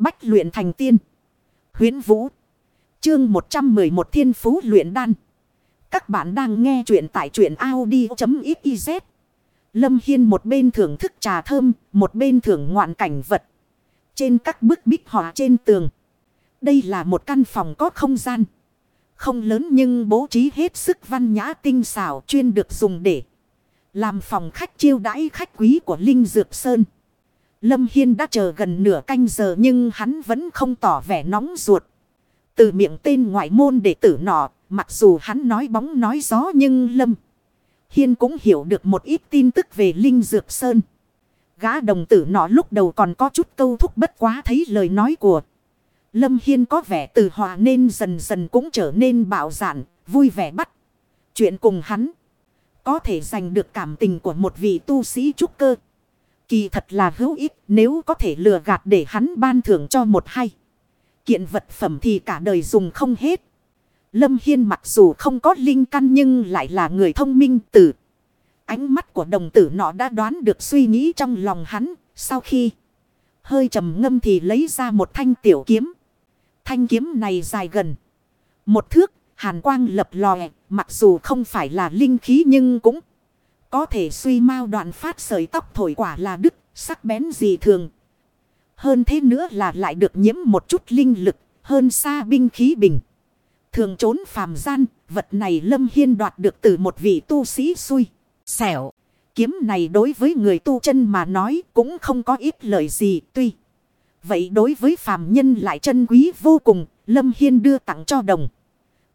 Bách luyện thành tiên. Huyến Vũ. Chương 111 Thiên Phú luyện đan. Các bạn đang nghe truyện tại truyện Audi.xyz. Lâm Hiên một bên thưởng thức trà thơm, một bên thưởng ngoạn cảnh vật. Trên các bức bích họa trên tường. Đây là một căn phòng có không gian. Không lớn nhưng bố trí hết sức văn nhã tinh xảo chuyên được dùng để làm phòng khách chiêu đãi khách quý của Linh Dược Sơn. Lâm Hiên đã chờ gần nửa canh giờ nhưng hắn vẫn không tỏ vẻ nóng ruột. Từ miệng tên ngoại môn đệ tử nọ, mặc dù hắn nói bóng nói gió nhưng Lâm Hiên cũng hiểu được một ít tin tức về Linh Dược Sơn. Gã đồng tử nọ lúc đầu còn có chút câu thúc bất quá thấy lời nói của Lâm Hiên có vẻ từ hòa nên dần dần cũng trở nên bạo dạn, vui vẻ bắt. Chuyện cùng hắn có thể giành được cảm tình của một vị tu sĩ trúc cơ. Kỳ thật là hữu ích nếu có thể lừa gạt để hắn ban thưởng cho một hay. Kiện vật phẩm thì cả đời dùng không hết. Lâm Hiên mặc dù không có linh căn nhưng lại là người thông minh tử. Ánh mắt của đồng tử nọ đã đoán được suy nghĩ trong lòng hắn. Sau khi hơi trầm ngâm thì lấy ra một thanh tiểu kiếm. Thanh kiếm này dài gần. Một thước, hàn quang lập lòe, mặc dù không phải là linh khí nhưng cũng có thể suy mau đoạn phát sợi tóc thổi quả là đứt, sắc bén gì thường. Hơn thế nữa là lại được nhiễm một chút linh lực, hơn xa binh khí bình. Thường trốn phàm gian, vật này Lâm Hiên đoạt được từ một vị tu sĩ xui. Xẻo, kiếm này đối với người tu chân mà nói cũng không có ít lợi gì tuy. Vậy đối với phàm nhân lại chân quý vô cùng, Lâm Hiên đưa tặng cho đồng.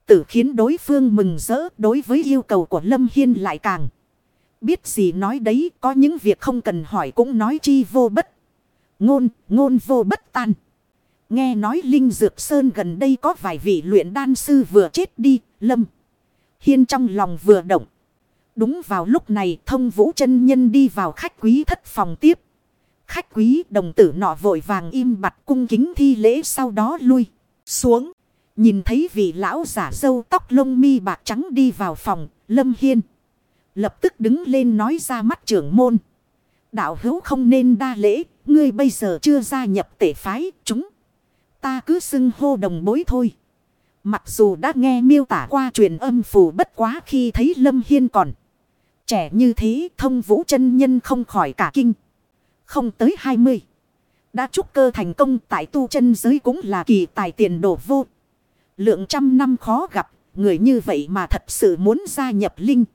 Tử khiến đối phương mừng rỡ đối với yêu cầu của Lâm Hiên lại càng. Biết gì nói đấy, có những việc không cần hỏi cũng nói chi vô bất. Ngôn, ngôn vô bất tan. Nghe nói Linh Dược Sơn gần đây có vài vị luyện đan sư vừa chết đi, Lâm. Hiên trong lòng vừa động. Đúng vào lúc này thông vũ chân nhân đi vào khách quý thất phòng tiếp. Khách quý đồng tử nọ vội vàng im bặt cung kính thi lễ sau đó lui xuống. Nhìn thấy vị lão giả dâu tóc lông mi bạc trắng đi vào phòng, Lâm Hiên. Lập tức đứng lên nói ra mắt trưởng môn. Đạo hữu không nên đa lễ, ngươi bây giờ chưa gia nhập tể phái, chúng. Ta cứ xưng hô đồng bối thôi. Mặc dù đã nghe miêu tả qua truyền âm phù bất quá khi thấy Lâm Hiên còn. Trẻ như thế thông vũ chân nhân không khỏi cả kinh. Không tới 20. Đã trúc cơ thành công tại tu chân giới cũng là kỳ tài tiền đổ vô. Lượng trăm năm khó gặp, người như vậy mà thật sự muốn gia nhập linh.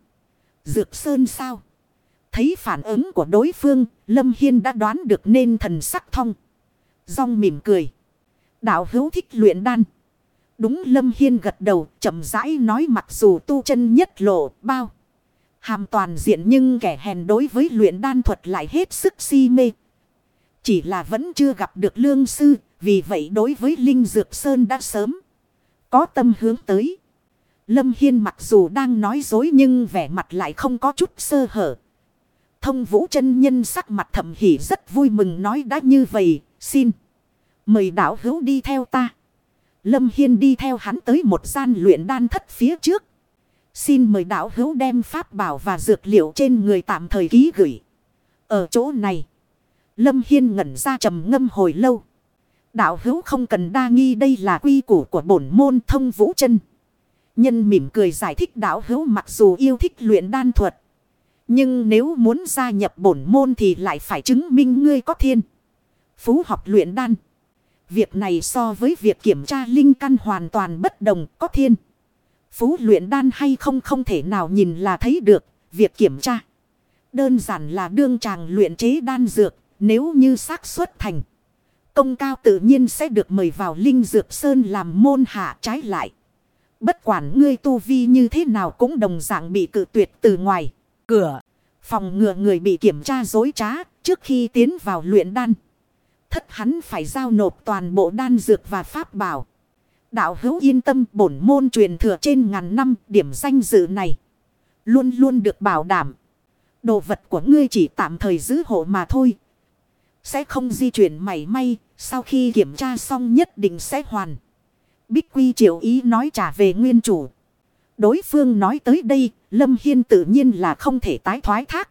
Dược Sơn sao? Thấy phản ứng của đối phương, Lâm Hiên đã đoán được nên thần sắc thông. Rong mỉm cười. Đạo hữu thích luyện đan. Đúng Lâm Hiên gật đầu, chậm rãi nói mặc dù tu chân nhất lộ, bao. Hàm toàn diện nhưng kẻ hèn đối với luyện đan thuật lại hết sức si mê. Chỉ là vẫn chưa gặp được lương sư, vì vậy đối với Linh Dược Sơn đã sớm có tâm hướng tới. Lâm Hiên mặc dù đang nói dối nhưng vẻ mặt lại không có chút sơ hở. Thông vũ chân nhân sắc mặt thầm hỉ rất vui mừng nói đã như vậy, xin. Mời đạo hữu đi theo ta. Lâm Hiên đi theo hắn tới một gian luyện đan thất phía trước. Xin mời đạo hữu đem pháp bảo và dược liệu trên người tạm thời ký gửi. Ở chỗ này. Lâm Hiên ngẩn ra trầm ngâm hồi lâu. Đạo hữu không cần đa nghi đây là quy củ của bổn môn thông vũ chân. Nhân mỉm cười giải thích đạo hữu mặc dù yêu thích luyện đan thuật. Nhưng nếu muốn gia nhập bổn môn thì lại phải chứng minh ngươi có thiên. Phú học luyện đan. Việc này so với việc kiểm tra linh căn hoàn toàn bất đồng, có thiên. Phú luyện đan hay không không thể nào nhìn là thấy được. Việc kiểm tra. Đơn giản là đương chàng luyện chế đan dược. Nếu như xác suất thành. Công cao tự nhiên sẽ được mời vào Linh Dược Sơn làm môn hạ trái lại. Bất quản ngươi tu vi như thế nào cũng đồng dạng bị cự tuyệt từ ngoài. Cửa. Phòng ngừa người bị kiểm tra dối trá, trước khi tiến vào luyện đan. Thất hắn phải giao nộp toàn bộ đan dược và pháp bảo. Đạo hữu yên tâm, bổn môn truyền thừa trên ngàn năm, điểm danh dự này. Luôn luôn được bảo đảm. Đồ vật của ngươi chỉ tạm thời giữ hộ mà thôi. Sẽ không di chuyển mảy may. Sau khi kiểm tra xong nhất định sẽ hoàn. Bích Quy triệu ý nói trả về nguyên chủ. Đối phương nói tới đây, Lâm Hiên tự nhiên là không thể tái thoái thác.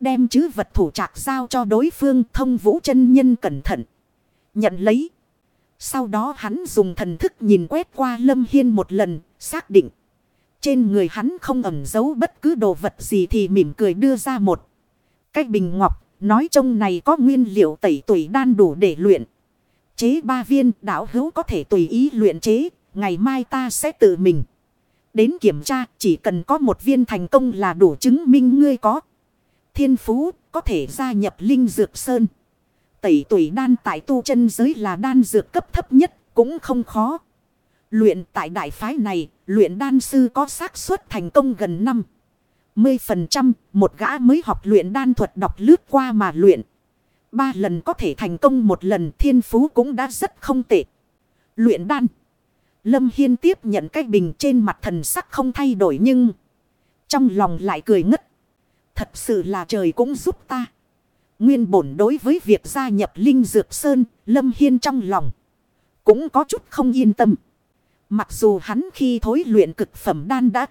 Đem chứ vật thủ trạc giao cho đối phương thông vũ chân nhân cẩn thận. Nhận lấy. Sau đó hắn dùng thần thức nhìn quét qua Lâm Hiên một lần, xác định. Trên người hắn không ẩn giấu bất cứ đồ vật gì thì mỉm cười đưa ra một. Cái bình ngọc, nói trong này có nguyên liệu tẩy tuổi đan đủ để luyện. Chế ba viên đảo hữu có thể tùy ý luyện chế, ngày mai ta sẽ tự mình. Đến kiểm tra, chỉ cần có một viên thành công là đủ chứng minh ngươi có. Thiên phú, có thể gia nhập linh dược sơn. Tẩy tuổi đan tại tu chân giới là đan dược cấp thấp nhất, cũng không khó. Luyện tại đại phái này, luyện đan sư có xác suất thành công gần 5. 10% một gã mới học luyện đan thuật đọc lướt qua mà luyện. Ba lần có thể thành công một lần thiên phú cũng đã rất không tệ. Luyện đan. Lâm Hiên tiếp nhận cái bình trên mặt thần sắc không thay đổi nhưng trong lòng lại cười ngất. Thật sự là trời cũng giúp ta. Nguyên bổn đối với việc gia nhập Linh Dược Sơn, Lâm Hiên trong lòng cũng có chút không yên tâm. Mặc dù hắn khi thối luyện cực phẩm đan đã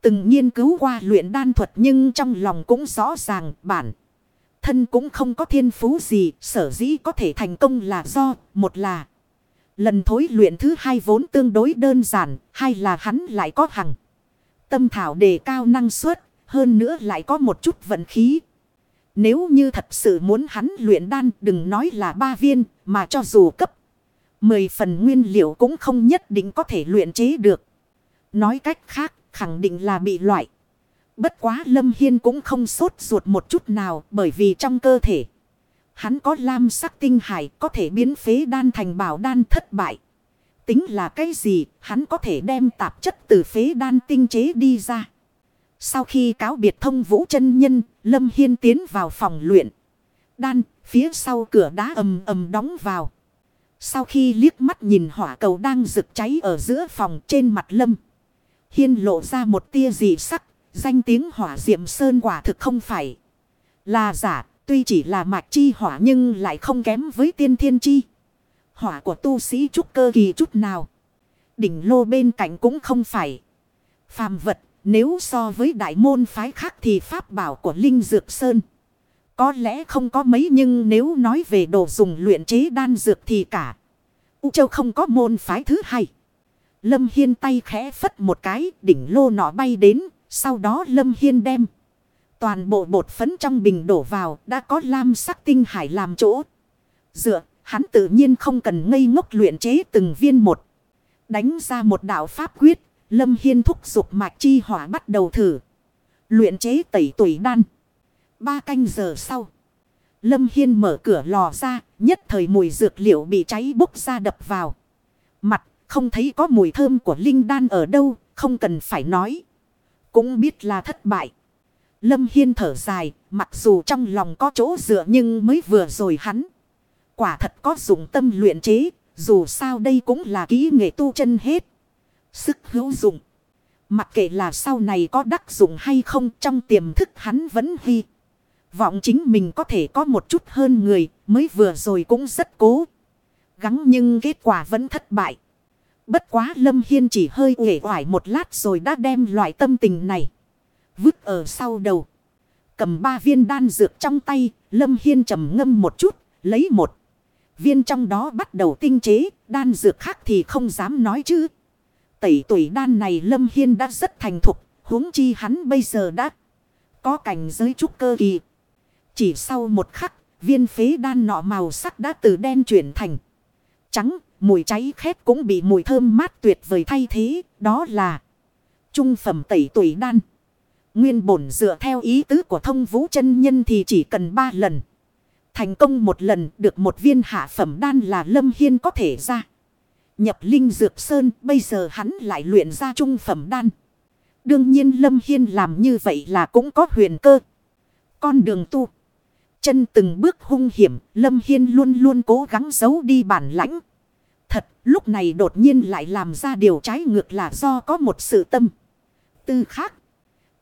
từng nghiên cứu qua luyện đan thuật nhưng trong lòng cũng rõ ràng bản. Thân cũng không có thiên phú gì, sở dĩ có thể thành công là do, một là lần thối luyện thứ hai vốn tương đối đơn giản, hai là hắn lại có hằng. Tâm thảo đề cao năng suất, hơn nữa lại có một chút vận khí. Nếu như thật sự muốn hắn luyện đan đừng nói là ba viên, mà cho dù cấp. Mười phần nguyên liệu cũng không nhất định có thể luyện chế được. Nói cách khác, khẳng định là bị loại. Bất quá Lâm Hiên cũng không sốt ruột một chút nào bởi vì trong cơ thể. Hắn có lam sắc tinh hải có thể biến phế đan thành bảo đan thất bại. Tính là cái gì hắn có thể đem tạp chất từ phế đan tinh chế đi ra. Sau khi cáo biệt thông vũ chân nhân, Lâm Hiên tiến vào phòng luyện. Đan, phía sau cửa đá ầm ầm đóng vào. Sau khi liếc mắt nhìn hỏa cầu đang rực cháy ở giữa phòng trên mặt Lâm. Hiên lộ ra một tia dị sắc, danh tiếng hỏa diệm sơn quả thực không phải là giả, tuy chỉ là mạch chi hỏa nhưng lại không kém với tiên thiên chi. Hỏa của tu sĩ trúc cơ kỳ chút nào. Đỉnh lô bên cạnh cũng không phải phàm vật, nếu so với đại môn phái khác thì pháp bảo của Linh Dược Sơn. Có lẽ không có mấy nhưng nếu nói về đồ dùng luyện chế đan dược thì cả. U Châu không có môn phái thứ hai. Lâm Hiên tay khẽ phất một cái, đỉnh lô nọ bay đến, sau đó Lâm Hiên đem. Toàn bộ bột phấn trong bình đổ vào, đã có lam sắc tinh hải làm chỗ. Dựa, hắn tự nhiên không cần ngây ngốc luyện chế từng viên một. Đánh ra một đạo pháp quyết, Lâm Hiên thúc dục mạch chi hỏa bắt đầu thử. Luyện chế tẩy tuổi đan. Ba canh giờ sau. Lâm Hiên mở cửa lò ra, nhất thời mùi dược liệu bị cháy bốc ra đập vào. Mặt, không thấy có mùi thơm của linh đan ở đâu, không cần phải nói. Cũng biết là thất bại. Lâm Hiên thở dài, mặc dù trong lòng có chỗ dựa nhưng mới vừa rồi hắn. Quả thật có dụng tâm luyện chế, dù sao đây cũng là kỹ nghệ tu chân hết. Sức hữu dụng. Mặc kệ là sau này có đắc dụng hay không trong tiềm thức hắn vẫn hy. Vọng chính mình có thể có một chút hơn người mới vừa rồi cũng rất cố. Gắng nhưng kết quả vẫn thất bại. Bất quá Lâm Hiên chỉ hơi uể oải một lát rồi đã đem loại tâm tình này. Vứt ở sau đầu. Cầm ba viên đan dược trong tay. Lâm Hiên trầm ngâm một chút. Lấy một. Viên trong đó bắt đầu tinh chế. Đan dược khác thì không dám nói chứ. Tẩy tuổi đan này Lâm Hiên đã rất thành thục. huống chi hắn bây giờ đã có cảnh giới trúc cơ kỳ. Chỉ sau một khắc. Viên phế đan nọ màu sắc đã từ đen chuyển thành trắng Mùi cháy khét cũng bị mùi thơm mát tuyệt vời thay thế. Đó là trung phẩm tẩy tuổi đan. Nguyên bổn dựa theo ý tứ của thông vũ chân nhân thì chỉ cần ba lần. Thành công một lần được một viên hạ phẩm đan là lâm hiên có thể ra. Nhập linh dược sơn, bây giờ hắn lại luyện ra trung phẩm đan. Đương nhiên lâm hiên làm như vậy là cũng có huyền cơ. Con đường tu. Chân từng bước hung hiểm, lâm hiên luôn luôn cố gắng giấu đi bản lãnh. Thật, lúc này đột nhiên lại làm ra điều trái ngược là do có một sự tâm. Tư khác.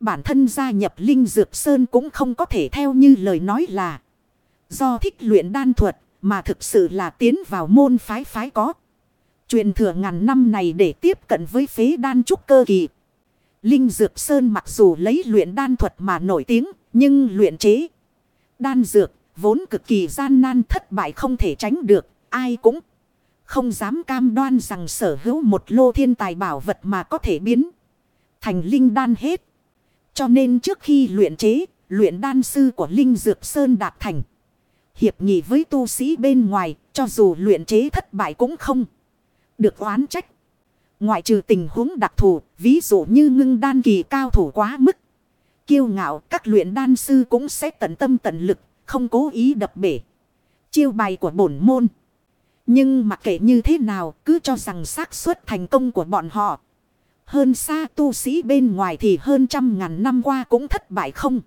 Bản thân gia nhập Linh Dược Sơn cũng không có thể theo như lời nói là. Do thích luyện đan thuật mà thực sự là tiến vào môn phái phái có. Truyền thừa ngàn năm này để tiếp cận với phế đan trúc cơ kỳ. Linh Dược Sơn mặc dù lấy luyện đan thuật mà nổi tiếng, nhưng luyện chế đan dược vốn cực kỳ gian nan thất bại không thể tránh được, ai cũng không dám cam đoan rằng sở hữu một lô thiên tài bảo vật mà có thể biến thành linh đan hết. Cho nên trước khi luyện chế, luyện đan sư của Linh Dược Sơn đạt thành. Hiệp nghị với tu sĩ bên ngoài, cho dù luyện chế thất bại cũng không được oán trách. Ngoại trừ tình huống đặc thù, ví dụ như ngưng đan kỳ cao thủ quá mức. Kiêu ngạo, các luyện đan sư cũng sẽ tận tâm tận lực, không cố ý đập bể. Chiêu bài của bổn môn. Nhưng mặc kệ như thế nào, cứ cho rằng xác suất thành công của bọn họ. Hơn xa tu sĩ bên ngoài thì hơn trăm ngàn năm qua cũng thất bại không.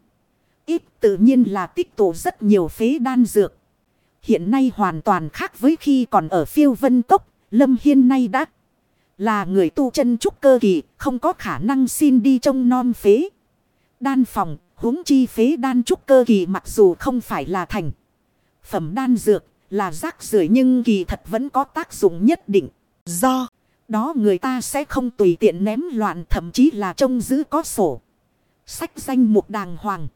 Ít tự nhiên là tích tụ rất nhiều phế đan dược. Hiện nay hoàn toàn khác với khi còn ở phiêu vân cốc, Lâm Hiên nay đã là người tu chân trúc cơ kỳ, không có khả năng xin đi trông non phế. Đan phòng, huống chi phế đan trúc cơ kỳ mặc dù không phải là thành. Phẩm đan dược là rác rưởi nhưng kỳ thật vẫn có tác dụng nhất định. Do đó người ta sẽ không tùy tiện ném loạn thậm chí là trông giữ có sổ. Sách danh mục đàng hoàng.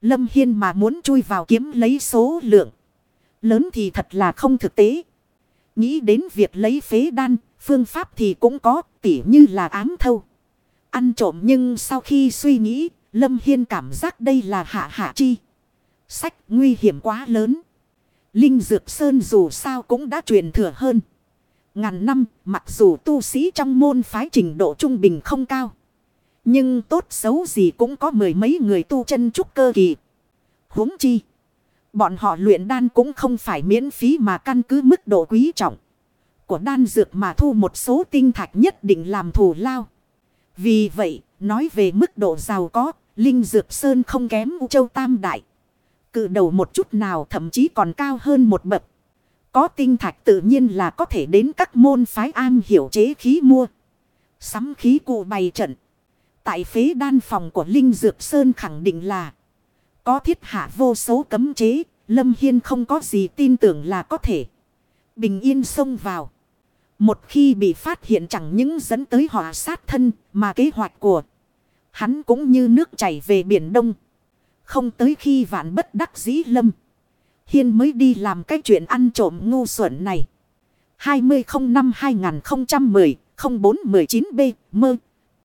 Lâm Hiên mà muốn chui vào kiếm lấy số lượng. Lớn thì thật là không thực tế. Nghĩ đến việc lấy phế đan, phương pháp thì cũng có, tỉ như là ám thâu. Ăn trộm nhưng sau khi suy nghĩ, Lâm Hiên cảm giác đây là hạ hạ chi. Sách nguy hiểm quá lớn. Linh Dược Sơn dù sao cũng đã truyền thừa hơn. Ngàn năm, mặc dù tu sĩ trong môn phái trình độ trung bình không cao. Nhưng tốt xấu gì cũng có mười mấy người tu chân trúc cơ kỳ. huống chi. Bọn họ luyện đan cũng không phải miễn phí mà căn cứ mức độ quý trọng. Của đan dược mà thu một số tinh thạch nhất định làm thù lao. Vì vậy, nói về mức độ giàu có, Linh Dược Sơn không kém U Châu Tam Đại. Cự đầu một chút nào, thậm chí còn cao hơn một bậc. Có tinh thạch tự nhiên là có thể đến các môn phái an hiểu chế khí mua. Sắm khí cụ bày trận. Tại phế đan phòng của Linh Dược Sơn khẳng định là có thiết hạ vô số cấm chế. Lâm Hiên không có gì tin tưởng là có thể bình yên xông vào. Một khi bị phát hiện chẳng những dẫn tới họa sát thân, mà kế hoạch của hắn cũng như nước chảy về biển đông. Không tới khi vạn bất đắc dĩ lâm. Hiên mới đi làm cái chuyện ăn trộm ngu xuẩn này. 2005-2010-0419B mơ